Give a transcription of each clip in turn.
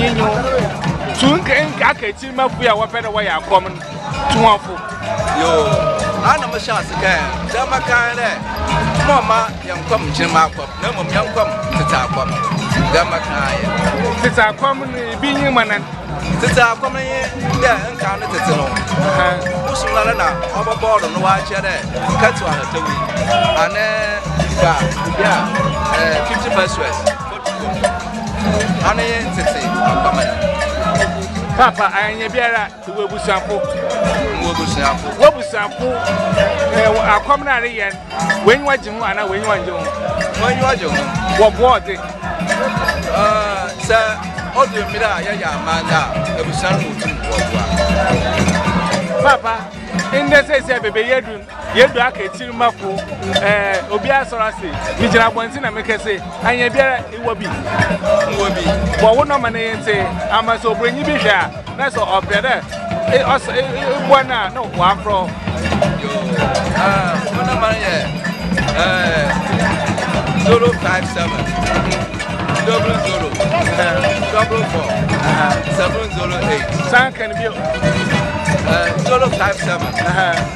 yi nyo tu nkenke aka ti ma fui a wɔpɛ dɛ wɔyɛ akɔm no tu wɔn fo. yoo ana mo hyɛ ase kan sɛ ma kan dɛ mo ɔma yɛn kɔm nkyɛn mu akɔm na mmom yɛn kɔm tete akɔm dɛ ma kan yɛ. tete akɔm no ebi nyi ma nan. tete akɔm no nye dɛ nka no tete no wosom no na ɔbɔ bɔɔdo no wɔakyɛ dɛ kɛto ahatawi anɛ ka obi a fifty first west. Ano yɛ tete akwama yi. Papa anyɛ biara wɔ abusuafo. Wɔ abusuafo. Wɔ abusuafo. Ɛwɔ akwam na ne yɛn. Wɛnyiwa gye ho ana wɛnyiwa ngye ho. Wɛnyiwa gye ho. Wɔ bɔɔde. Sɛ ɔdo mmiri a yɛyɛ amanda a abusua no wɔ tum wɔ boa. Papa ndɛ sɛ sɛ bebe yɛ dun. Yɛadu aka akyiri ma ko eh, obiara sɔrɔ ase Megyina abɔnten na mekɛ se anyɛ biara iwɔ bi Iwɔ bi Bɔ wo nɔma ne yente ama sɛ oburenyi bi hwɛ a na sɛ ɔpɛ dɛ e, ɔsɛ e, e, boa no a na wakorɔ Yo, ah, wo nɔma no yɛ eh, 057 Double zero, double four, seven zero eight Sankan bio eh, 057 uh -huh.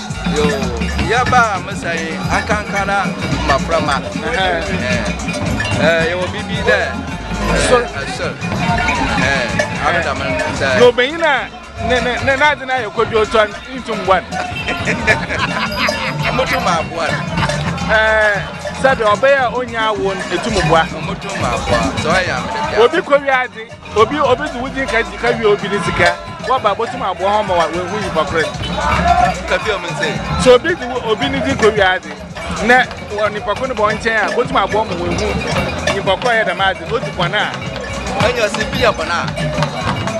Yoo yɛ ba a mesa yi ankankara mmaframa ɛɛ yɛwɔ biribi dɛ ɛsor ɛsor ɛɛ abeda mo no sɛ. na obenyin a ne ne ne n'adze no ayɛ kodwo otu a ntum bua no. motum aboa no. ɛɛ sɛdeɛ ɔbɛyɛ a onnya awo no etum boa. motum aboa sɛ ɔyɛ a mede bia. obi kowia adze. Obi obi dze wodzi nka dzi ka wia obi ne sika, wɔba botum aboa hɔn ma woehu nyimpa kor no. Ka bia ɔmen sɛ. Sɛ obi dze obi ne dzi nkowia adze, na wɔ nyimpa kor no ba ɔnkyɛn a, botum aboa ma woehu nyimpa kor a ɔyɛ dɛm adze no, odzi bɔn a. Ɔnnyɛ ɔse bi yɛ bɔn a.